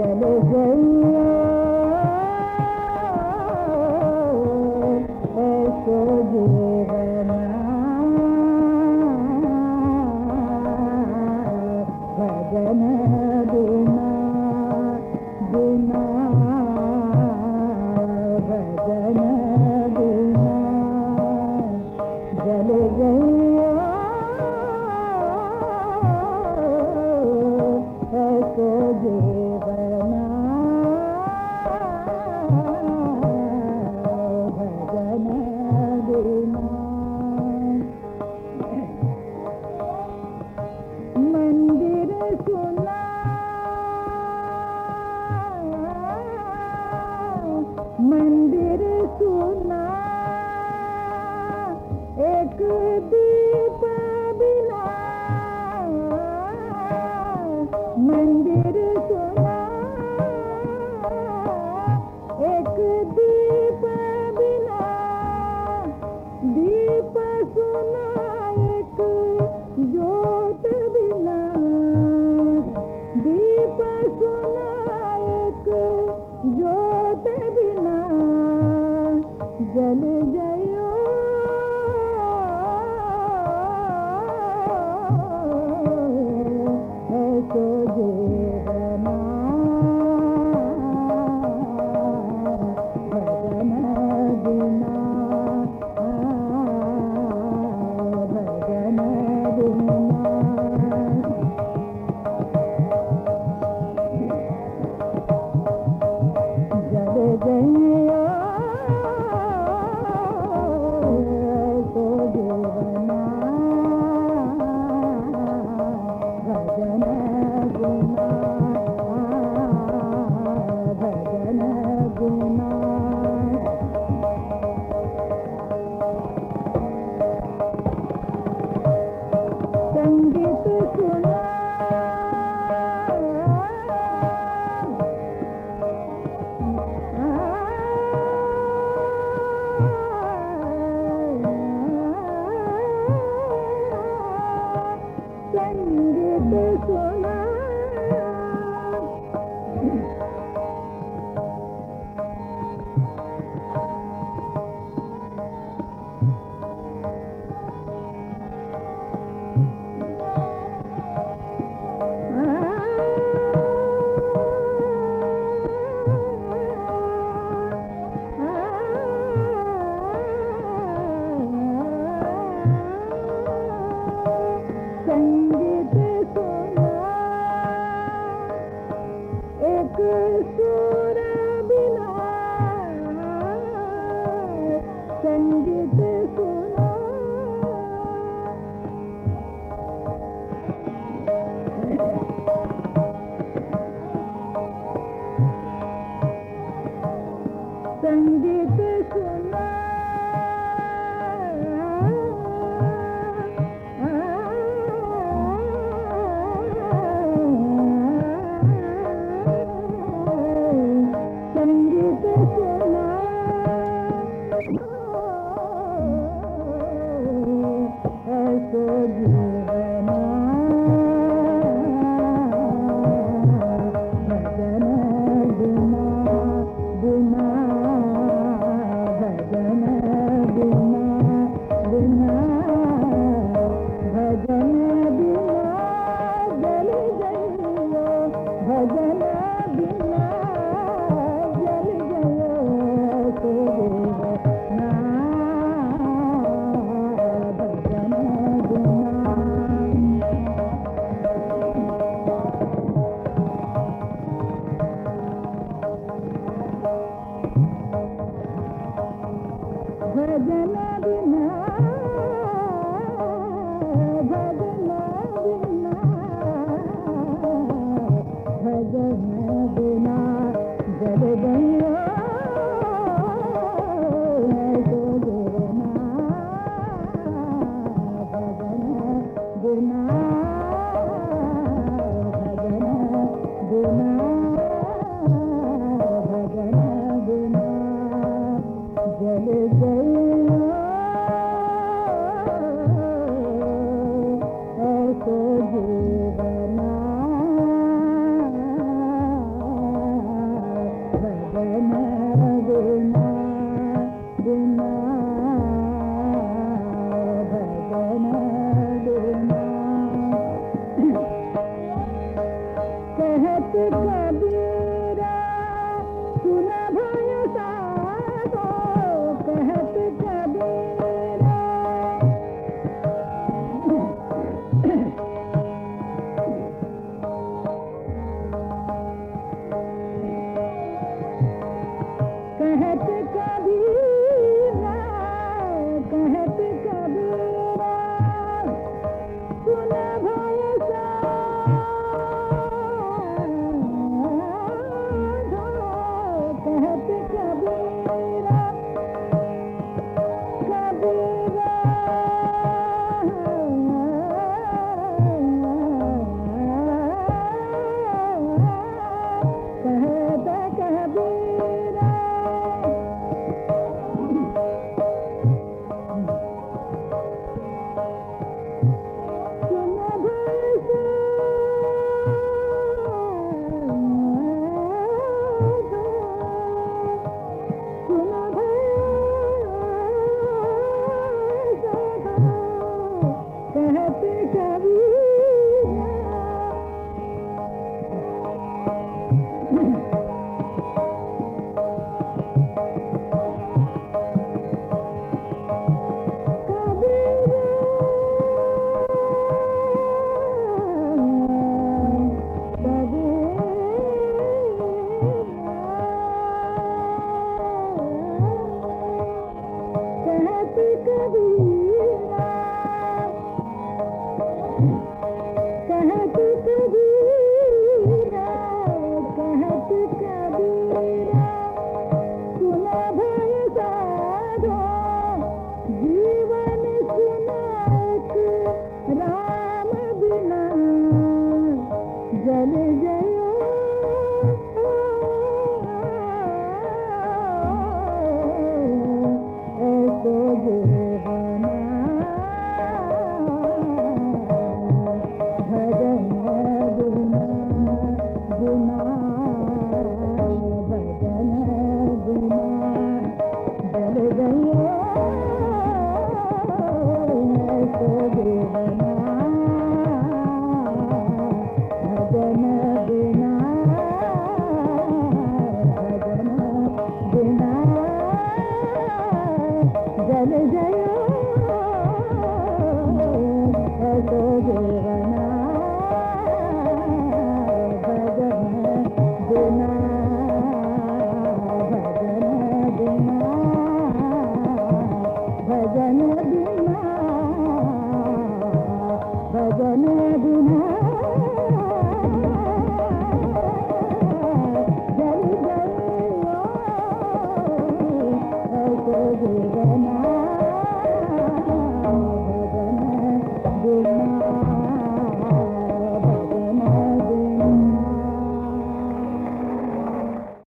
जल गई भजन भजन